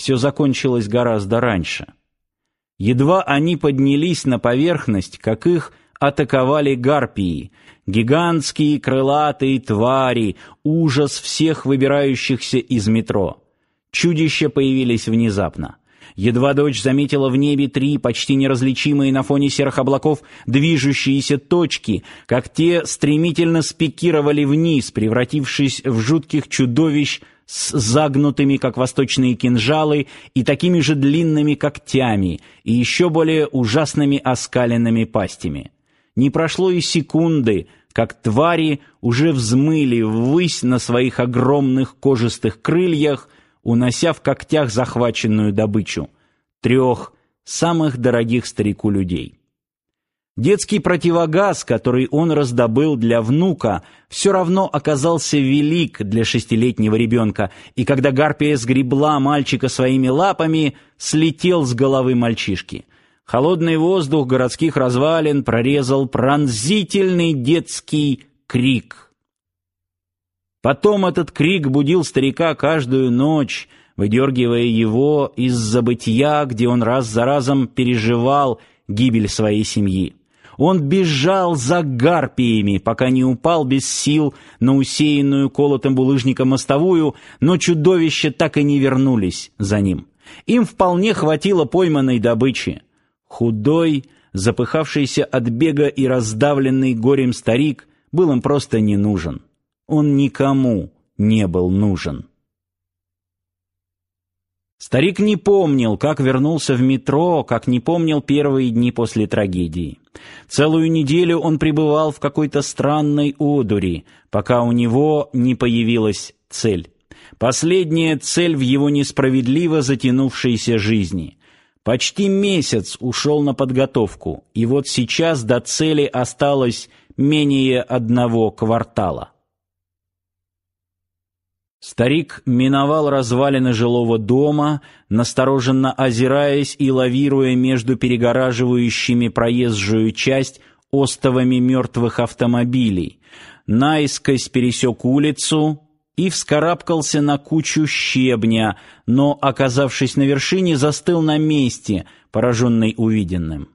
все закончилось гораздо раньше. Едва они поднялись на поверхность, как их атаковали гарпии, гигантские крылатые твари, ужас всех выбирающихся из метро. Чудища появились внезапно. Едва дочь заметила в небе три почти неразличимые на фоне серых облаков движущиеся точки, как те стремительно спикировали вниз, превратившись в жутких чудовищ с загнутыми, как восточные кинжалы, и такими же длинными когтями, и еще более ужасными оскаленными пастями. Не прошло и секунды, как твари уже взмыли ввысь на своих огромных кожистых крыльях, унося в когтях захваченную добычу трех самых дорогих старику людей. Детский противогаз, который он раздобыл для внука, все равно оказался велик для шестилетнего ребенка, и когда гарпия сгребла мальчика своими лапами, слетел с головы мальчишки. Холодный воздух городских развалин прорезал пронзительный детский крик — Потом этот крик будил старика каждую ночь, выдергивая его из забытья, где он раз за разом переживал гибель своей семьи. Он бежал за гарпиями, пока не упал без сил на усеянную колотым булыжником мостовую, но чудовища так и не вернулись за ним. Им вполне хватило пойманной добычи. Худой, запыхавшийся от бега и раздавленный горем старик был им просто не нужен он никому не был нужен. Старик не помнил, как вернулся в метро, как не помнил первые дни после трагедии. Целую неделю он пребывал в какой-то странной одури, пока у него не появилась цель. Последняя цель в его несправедливо затянувшейся жизни. Почти месяц ушел на подготовку, и вот сейчас до цели осталось менее одного квартала. Старик миновал развалины жилого дома, настороженно озираясь и лавируя между перегораживающими проезжую часть остовами мертвых автомобилей. Наискось пересек улицу и вскарабкался на кучу щебня, но, оказавшись на вершине, застыл на месте, пораженный увиденным.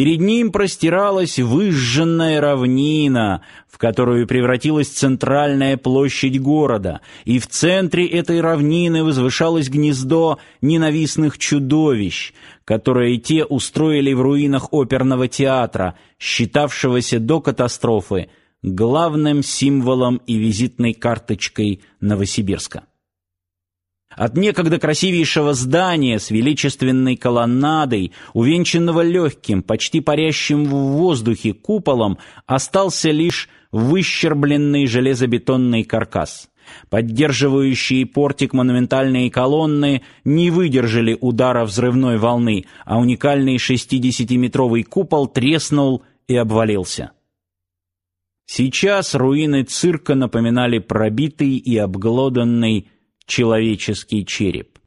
Перед ним простиралась выжженная равнина, в которую превратилась центральная площадь города, и в центре этой равнины возвышалось гнездо ненавистных чудовищ, которые те устроили в руинах оперного театра, считавшегося до катастрофы главным символом и визитной карточкой Новосибирска. От некогда красивейшего здания с величественной колоннадой, увенчанного легким, почти парящим в воздухе куполом, остался лишь выщербленный железобетонный каркас. Поддерживающие портик монументальные колонны не выдержали удара взрывной волны, а уникальный 60-метровый купол треснул и обвалился. Сейчас руины цирка напоминали пробитый и обглоданный человеческий череп.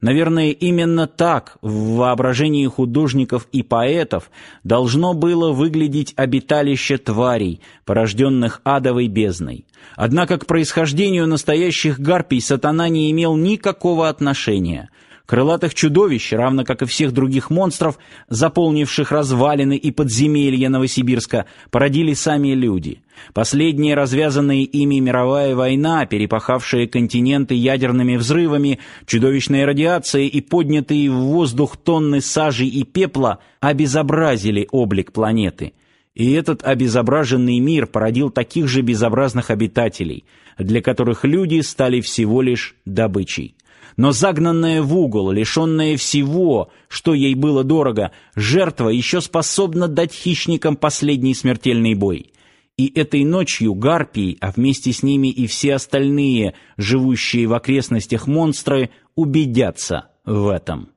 Наверное, именно так в воображении художников и поэтов должно было выглядеть обиталище тварей, порожденных адовой бездной. Однако к происхождению настоящих гарпий сатана не имел никакого отношения – Крылатых чудовищ, равно как и всех других монстров, заполнивших развалины и подземелья Новосибирска, породили сами люди. Последняя развязанная ими мировая война, перепахавшая континенты ядерными взрывами, чудовищная радиация и поднятые в воздух тонны сажи и пепла обезобразили облик планеты. И этот обезображенный мир породил таких же безобразных обитателей, для которых люди стали всего лишь добычей но загнанная в угол, лишенная всего, что ей было дорого, жертва еще способна дать хищникам последний смертельный бой. И этой ночью гарпии, а вместе с ними и все остальные, живущие в окрестностях монстры, убедятся в этом.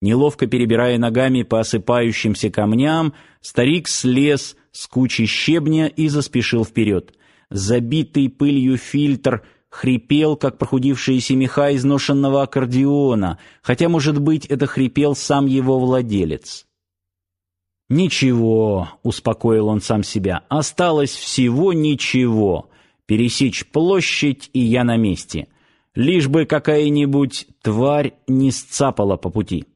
Неловко перебирая ногами по осыпающимся камням, старик слез с кучи щебня и заспешил вперед. Забитый пылью фильтр — хрипел, как прохудившиеся меха изношенного аккордеона, хотя, может быть, это хрипел сам его владелец. «Ничего», — успокоил он сам себя, — «осталось всего ничего. Пересечь площадь, и я на месте. лишь бы какая-нибудь тварь не сцапала по пути.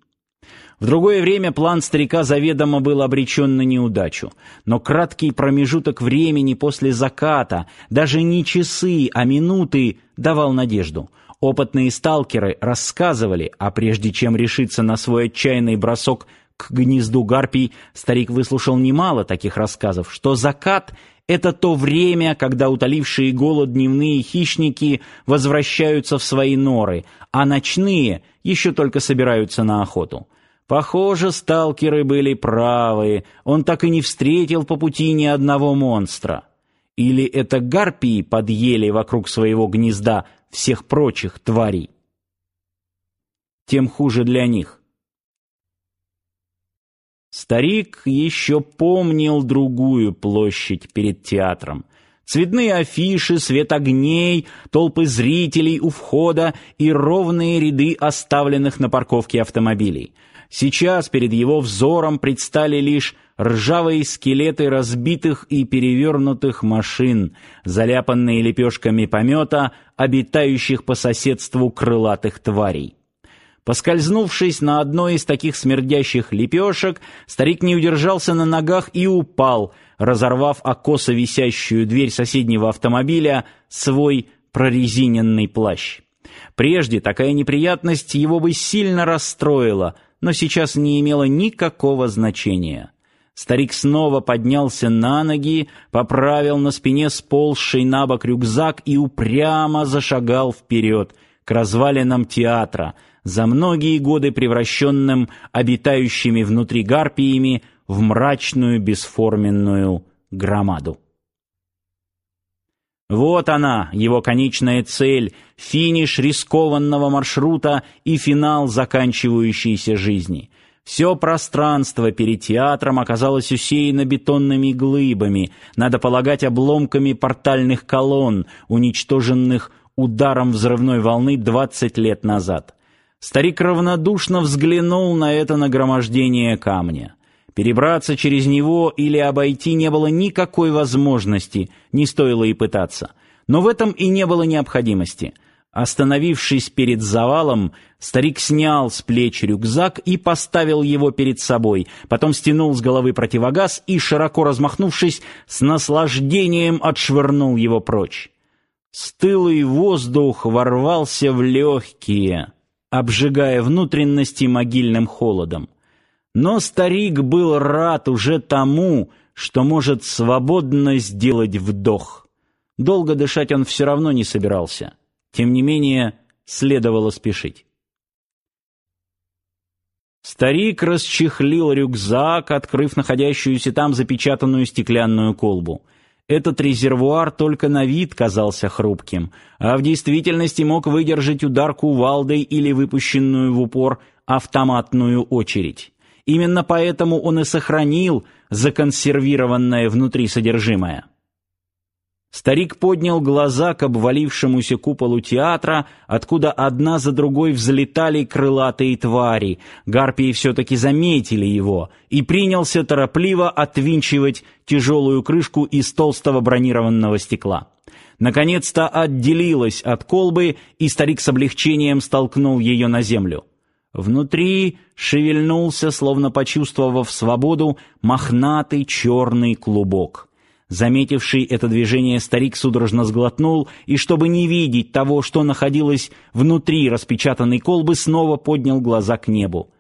В другое время план старика заведомо был обречен на неудачу, но краткий промежуток времени после заката, даже не часы, а минуты, давал надежду. Опытные сталкеры рассказывали, а прежде чем решиться на свой отчаянный бросок к гнезду гарпий, старик выслушал немало таких рассказов, что закат — это то время, когда утолившие голод дневные хищники возвращаются в свои норы, а ночные еще только собираются на охоту. Похоже, сталкеры были правы. Он так и не встретил по пути ни одного монстра. Или это гарпии подъели вокруг своего гнезда всех прочих тварей? Тем хуже для них. Старик еще помнил другую площадь перед театром. Цветные афиши, свет огней, толпы зрителей у входа и ровные ряды оставленных на парковке автомобилей — Сейчас перед его взором предстали лишь ржавые скелеты разбитых и перевернутых машин, заляпанные лепешками помета, обитающих по соседству крылатых тварей. Поскользнувшись на одной из таких смердящих лепешек, старик не удержался на ногах и упал, разорвав о косо висящую дверь соседнего автомобиля свой прорезиненный плащ. Прежде такая неприятность его бы сильно расстроила — но сейчас не имело никакого значения. Старик снова поднялся на ноги, поправил на спине сползший на бок рюкзак и упрямо зашагал вперед к развалинам театра, за многие годы превращенным обитающими внутри гарпиями в мрачную бесформенную громаду. Вот она, его конечная цель, финиш рискованного маршрута и финал заканчивающейся жизни. Все пространство перед театром оказалось усеяно бетонными глыбами, надо полагать, обломками портальных колонн, уничтоженных ударом взрывной волны 20 лет назад. Старик равнодушно взглянул на это нагромождение камня. Перебраться через него или обойти не было никакой возможности, не стоило и пытаться. Но в этом и не было необходимости. Остановившись перед завалом, старик снял с плеч рюкзак и поставил его перед собой, потом стянул с головы противогаз и, широко размахнувшись, с наслаждением отшвырнул его прочь. Стылый воздух ворвался в легкие, обжигая внутренности могильным холодом. Но старик был рад уже тому, что может свободно сделать вдох. Долго дышать он все равно не собирался. Тем не менее, следовало спешить. Старик расчехлил рюкзак, открыв находящуюся там запечатанную стеклянную колбу. Этот резервуар только на вид казался хрупким, а в действительности мог выдержать удар кувалдой или выпущенную в упор автоматную очередь. Именно поэтому он и сохранил законсервированное внутри содержимое. Старик поднял глаза к обвалившемуся куполу театра, откуда одна за другой взлетали крылатые твари. Гарпии все-таки заметили его и принялся торопливо отвинчивать тяжелую крышку из толстого бронированного стекла. Наконец-то отделилась от колбы, и старик с облегчением столкнул ее на землю. Внутри шевельнулся, словно почувствовав свободу, мохнатый черный клубок. Заметивший это движение, старик судорожно сглотнул и, чтобы не видеть того, что находилось внутри распечатанной колбы, снова поднял глаза к небу.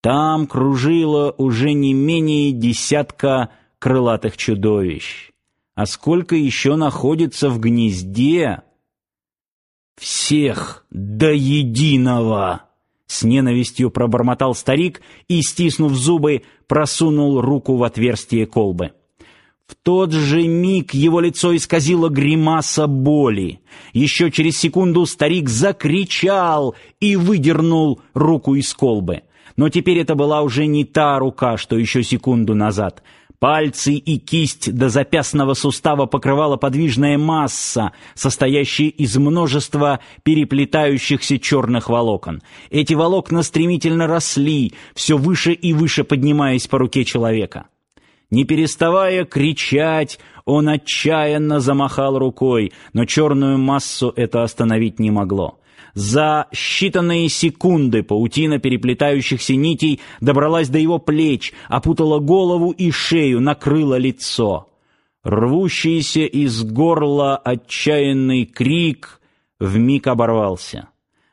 Там кружило уже не менее десятка крылатых чудовищ. А сколько еще находится в гнезде? Всех до единого! С ненавистью пробормотал старик и, стиснув зубы, просунул руку в отверстие колбы. В тот же миг его лицо исказило гримаса боли. Еще через секунду старик закричал и выдернул руку из колбы. Но теперь это была уже не та рука, что еще секунду назад — Пальцы и кисть до запястного сустава покрывала подвижная масса, состоящая из множества переплетающихся черных волокон. Эти волокна стремительно росли, все выше и выше поднимаясь по руке человека. Не переставая кричать, он отчаянно замахал рукой, но черную массу это остановить не могло. За считанные секунды паутина переплетающихся нитей добралась до его плеч, опутала голову и шею, накрыла лицо. Рвущийся из горла отчаянный крик вмиг оборвался.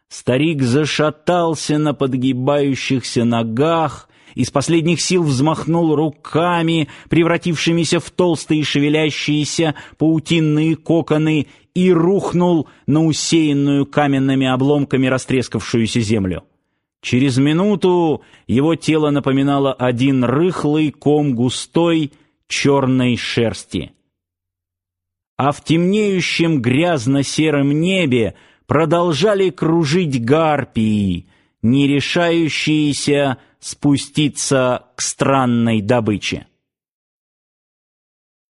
Старик зашатался на подгибающихся ногах, из последних сил взмахнул руками, превратившимися в толстые шевелящиеся паутинные коконы, и рухнул на усеянную каменными обломками растрескавшуюся землю. Через минуту его тело напоминало один рыхлый ком густой черной шерсти. А в темнеющем грязно-сером небе продолжали кружить гарпии, не решающиеся спуститься к странной добыче.